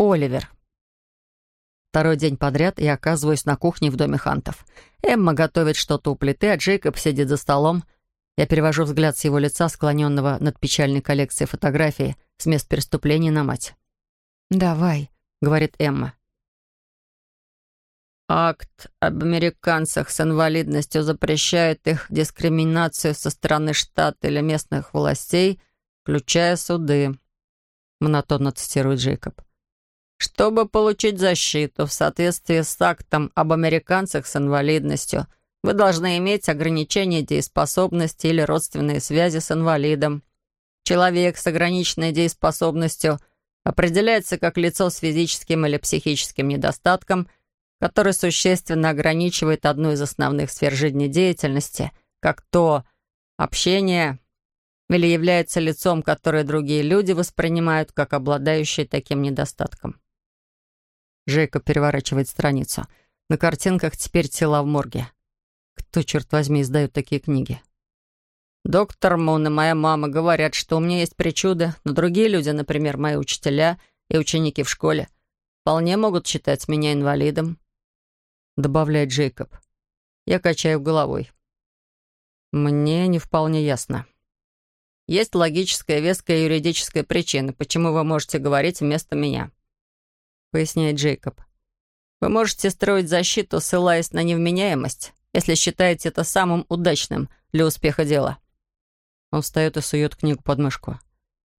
Оливер. Второй день подряд я оказываюсь на кухне в доме Хантов. Эмма готовит что-то у плиты, а Джейкоб сидит за столом. Я перевожу взгляд с его лица, склоненного над печальной коллекцией фотографий с мест преступления на мать. «Давай», — говорит Эмма. Акт об американцах с инвалидностью запрещает их дискриминацию со стороны штата или местных властей, включая суды», — монотонно цитирует Джейкоб. «Чтобы получить защиту в соответствии с актом об американцах с инвалидностью, вы должны иметь ограничение дееспособности или родственные связи с инвалидом. Человек с ограниченной дееспособностью определяется как лицо с физическим или психическим недостатком — который существенно ограничивает одну из основных сфер жизнедеятельности, как то общение, или является лицом, которое другие люди воспринимают как обладающее таким недостатком. Джейкоб переворачивает страницу. На картинках теперь тела в морге. Кто, черт возьми, издает такие книги? Доктор Мун и моя мама говорят, что у меня есть причуды, но другие люди, например, мои учителя и ученики в школе, вполне могут считать меня инвалидом добавляет Джейкоб. Я качаю головой. Мне не вполне ясно. Есть логическая, веская юридическая причина, почему вы можете говорить вместо меня. Поясняет Джейкоб. Вы можете строить защиту, ссылаясь на невменяемость, если считаете это самым удачным для успеха дела. Он встает и сует книгу под мышку.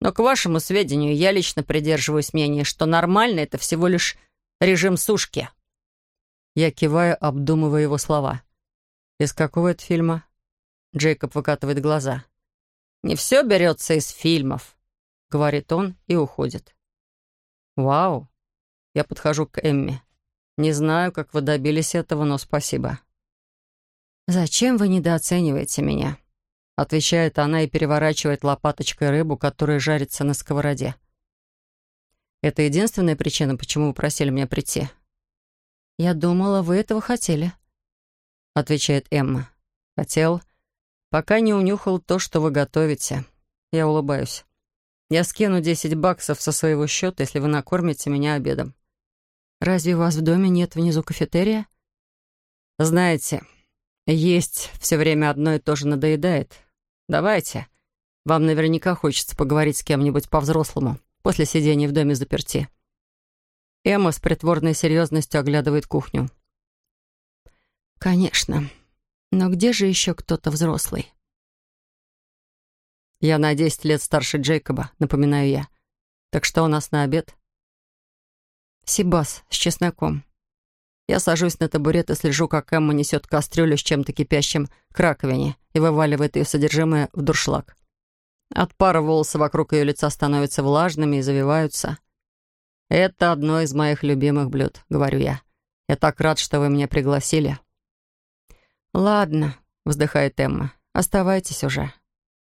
Но, к вашему сведению, я лично придерживаюсь мнения, что нормально это всего лишь режим сушки. Я киваю, обдумывая его слова. «Из какого это фильма?» Джейкоб выкатывает глаза. «Не все берется из фильмов», — говорит он и уходит. «Вау!» Я подхожу к Эмми. «Не знаю, как вы добились этого, но спасибо». «Зачем вы недооцениваете меня?» Отвечает она и переворачивает лопаточкой рыбу, которая жарится на сковороде. «Это единственная причина, почему вы просили меня прийти?» «Я думала, вы этого хотели», — отвечает Эмма. «Хотел, пока не унюхал то, что вы готовите». Я улыбаюсь. «Я скину 10 баксов со своего счета, если вы накормите меня обедом». «Разве у вас в доме нет внизу кафетерия?» «Знаете, есть все время одно и то же надоедает. Давайте. Вам наверняка хочется поговорить с кем-нибудь по-взрослому после сидения в доме заперти». Эмма с притворной серьезностью оглядывает кухню. «Конечно. Но где же еще кто-то взрослый?» «Я на десять лет старше Джейкоба», — напоминаю я. «Так что у нас на обед?» «Сибас с чесноком». Я сажусь на табурет и слежу, как Эмма несет кастрюлю с чем-то кипящим к раковине и вываливает ее содержимое в дуршлаг. От пара волосы вокруг ее лица становятся влажными и завиваются. «Это одно из моих любимых блюд», — говорю я. «Я так рад, что вы меня пригласили». «Ладно», — вздыхает Эмма. «Оставайтесь уже».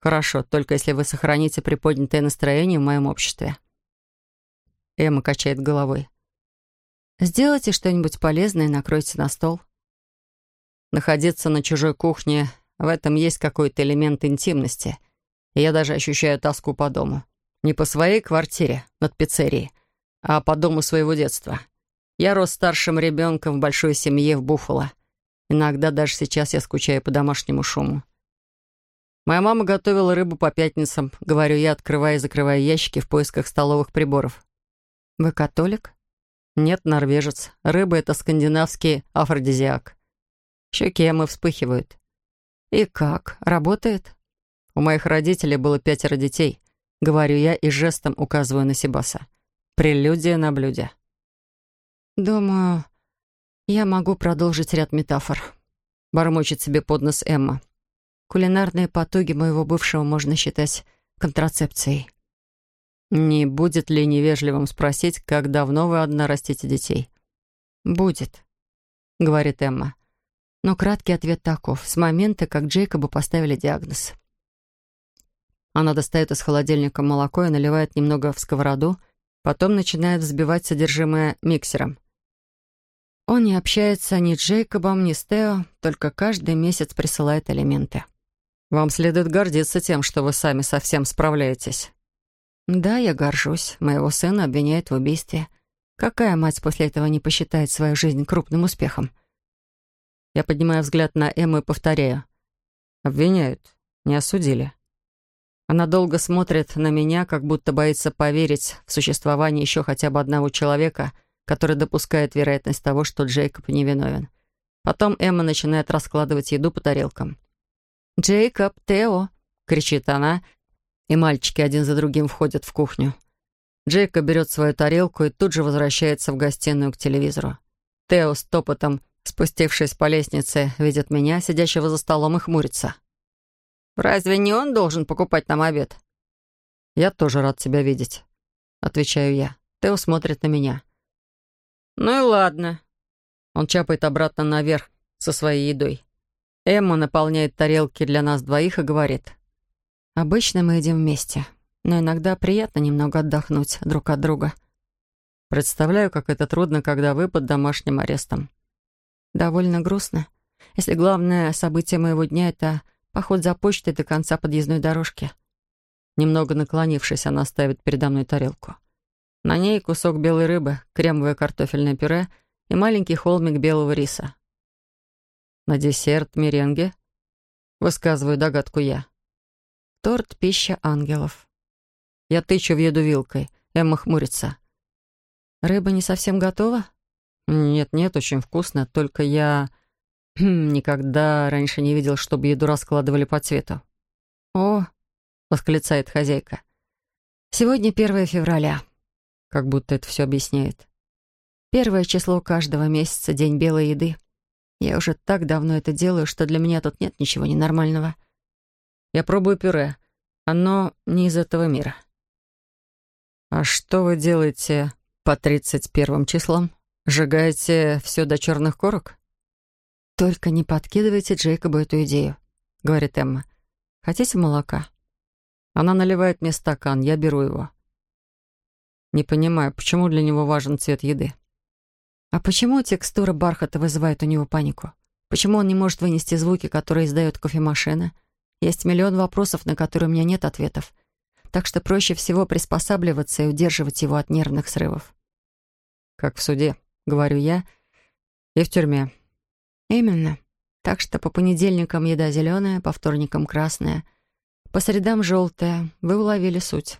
«Хорошо, только если вы сохраните приподнятое настроение в моем обществе». Эмма качает головой. «Сделайте что-нибудь полезное и накройте на стол». Находиться на чужой кухне — в этом есть какой-то элемент интимности. Я даже ощущаю тоску по дому. Не по своей квартире, над пиццерией, а по дому своего детства. Я рос старшим ребенком в большой семье в Буффало. Иногда даже сейчас я скучаю по домашнему шуму. Моя мама готовила рыбу по пятницам, говорю я, открывая и закрывая ящики в поисках столовых приборов. «Вы католик?» «Нет, норвежец. Рыба — это скандинавский афродизиак». Щеки Эммы вспыхивают. «И как? Работает?» «У моих родителей было пятеро детей», — говорю я и жестом указываю на Сибаса. Прелюдия на блюде. «Думаю, я могу продолжить ряд метафор», — бормочет себе под нос Эмма. «Кулинарные потуги моего бывшего можно считать контрацепцией». «Не будет ли невежливым спросить, как давно вы одна растите детей?» «Будет», — говорит Эмма. Но краткий ответ таков. С момента, как Джейкобу поставили диагноз. Она достает из холодильника молоко и наливает немного в сковороду, Потом начинает взбивать содержимое миксером. Он не общается ни с Джейкобом, ни с Тео, только каждый месяц присылает элементы. Вам следует гордиться тем, что вы сами совсем справляетесь. Да, я горжусь. Моего сына обвиняют в убийстве. Какая мать после этого не посчитает свою жизнь крупным успехом? Я поднимаю взгляд на Эмму и повторяю. Обвиняют, не осудили. Она долго смотрит на меня, как будто боится поверить в существование еще хотя бы одного человека, который допускает вероятность того, что Джейкоб невиновен. Потом Эмма начинает раскладывать еду по тарелкам. «Джейкоб, Тео!» — кричит она, и мальчики один за другим входят в кухню. Джейкоб берет свою тарелку и тут же возвращается в гостиную к телевизору. Тео с топотом, спустившись по лестнице, видит меня, сидящего за столом, и хмурится. «Разве не он должен покупать нам обед?» «Я тоже рад тебя видеть», — отвечаю я. Тео смотрит на меня. «Ну и ладно». Он чапает обратно наверх со своей едой. Эмма наполняет тарелки для нас двоих и говорит. «Обычно мы едим вместе но иногда приятно немного отдохнуть друг от друга. Представляю, как это трудно, когда вы под домашним арестом. Довольно грустно, если главное событие моего дня — это поход за почтой до конца подъездной дорожки. Немного наклонившись, она ставит передо мной тарелку. На ней кусок белой рыбы, кремовое картофельное пюре и маленький холмик белого риса. На десерт меренге, высказываю догадку я. Торт — пища ангелов. Я тычу в еду вилкой. Эмма хмурится. «Рыба не совсем готова?» «Нет-нет, очень вкусно, только я никогда раньше не видел, чтобы еду раскладывали по цвету». «О!» — восклицает хозяйка. «Сегодня 1 февраля». Как будто это все объясняет. Первое число каждого месяца — день белой еды. Я уже так давно это делаю, что для меня тут нет ничего ненормального. Я пробую пюре. Оно не из этого мира. «А что вы делаете по тридцать первым числам? Сжигаете все до черных корок?» «Только не подкидывайте Джейкобу эту идею», — говорит Эмма. «Хотите молока?» Она наливает мне стакан, я беру его. Не понимаю, почему для него важен цвет еды. А почему текстура бархата вызывает у него панику? Почему он не может вынести звуки, которые издает кофемашина? Есть миллион вопросов, на которые у меня нет ответов так что проще всего приспосабливаться и удерживать его от нервных срывов. «Как в суде», — говорю я, — «и в тюрьме». «Именно. Так что по понедельникам еда зеленая, по вторникам красная, по средам желтая. Вы уловили суть».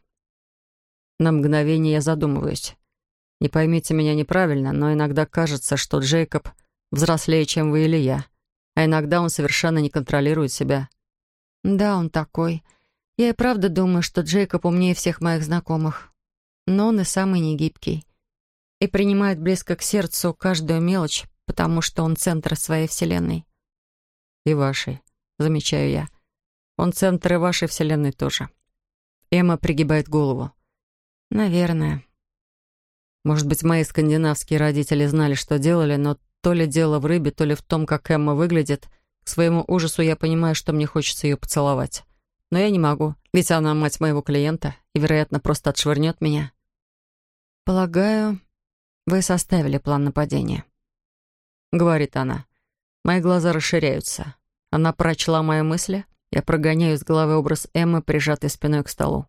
На мгновение я задумываюсь. Не поймите меня неправильно, но иногда кажется, что Джейкоб взрослее, чем вы или я, а иногда он совершенно не контролирует себя. «Да, он такой. Я и правда думаю, что Джейкоб умнее всех моих знакомых. Но он и самый негибкий. И принимает близко к сердцу каждую мелочь, потому что он центр своей вселенной. И вашей, замечаю я. Он центр и вашей вселенной тоже. Эмма пригибает голову. Наверное. Может быть, мои скандинавские родители знали, что делали, но то ли дело в рыбе, то ли в том, как Эмма выглядит. К своему ужасу я понимаю, что мне хочется ее поцеловать. Но я не могу, ведь она мать моего клиента и, вероятно, просто отшвырнет меня. «Полагаю, вы составили план нападения», — говорит она. Мои глаза расширяются. Она прочла мои мысли. Я прогоняю из головы образ Эммы, прижатой спиной к столу.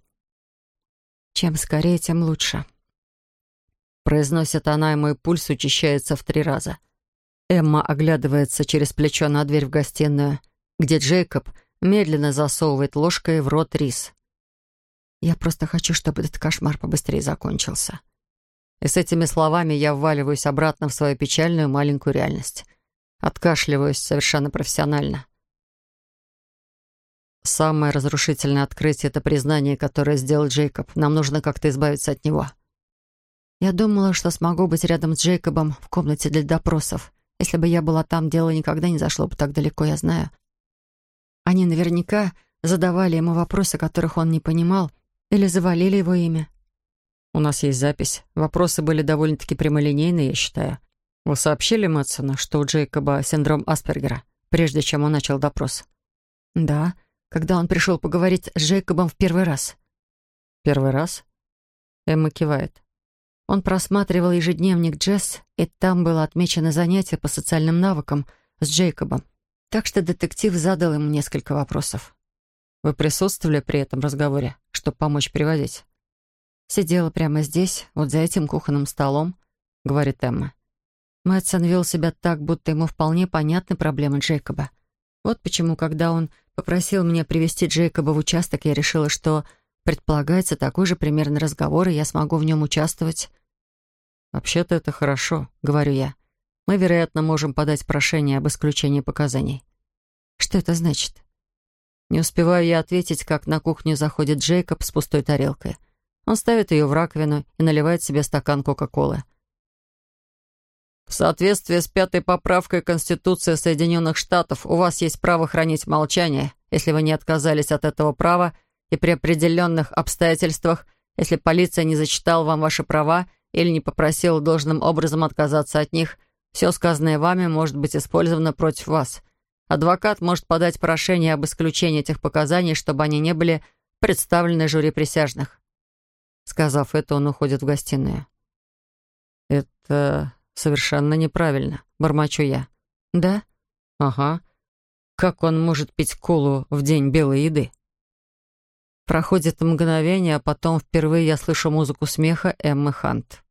«Чем скорее, тем лучше», — произносит она, и мой пульс учащается в три раза. Эмма оглядывается через плечо на дверь в гостиную, где Джейкоб — медленно засовывает ложкой в рот рис. «Я просто хочу, чтобы этот кошмар побыстрее закончился». И с этими словами я вваливаюсь обратно в свою печальную маленькую реальность. Откашливаюсь совершенно профессионально. Самое разрушительное открытие — это признание, которое сделал Джейкоб. Нам нужно как-то избавиться от него. Я думала, что смогу быть рядом с Джейкобом в комнате для допросов. Если бы я была там, дело никогда не зашло бы так далеко, я знаю. Они наверняка задавали ему вопросы, которых он не понимал, или завалили его имя. У нас есть запись. Вопросы были довольно-таки прямолинейные, я считаю. Вы сообщили Мэтсону, что у Джейкоба синдром Аспергера, прежде чем он начал допрос? Да, когда он пришел поговорить с Джейкобом в первый раз. Первый раз? Эмма кивает. Он просматривал ежедневник Джесс, и там было отмечено занятие по социальным навыкам с Джейкобом. Так что детектив задал ему несколько вопросов. «Вы присутствовали при этом разговоре, чтобы помочь приводить?» Сидела прямо здесь, вот за этим кухонным столом. — говорит Эмма. Мэтсон вел себя так, будто ему вполне понятны проблемы Джейкоба. Вот почему, когда он попросил меня привести Джейкоба в участок, я решила, что предполагается такой же примерный разговор, и я смогу в нем участвовать. «Вообще-то это хорошо», — говорю я. «Мы, вероятно, можем подать прошение об исключении показаний». «Что это значит?» Не успеваю я ответить, как на кухню заходит Джейкоб с пустой тарелкой. Он ставит ее в раковину и наливает себе стакан Кока-Колы. В соответствии с пятой поправкой Конституции Соединенных Штатов у вас есть право хранить молчание, если вы не отказались от этого права, и при определенных обстоятельствах, если полиция не зачитала вам ваши права или не попросила должным образом отказаться от них, все сказанное вами может быть использовано против вас. Адвокат может подать прошение об исключении этих показаний, чтобы они не были представлены жюри присяжных. Сказав это, он уходит в гостиную. «Это совершенно неправильно», — бормочу я. «Да?» «Ага. Как он может пить колу в день белой еды?» Проходит мгновение, а потом впервые я слышу музыку смеха Эммы Хант.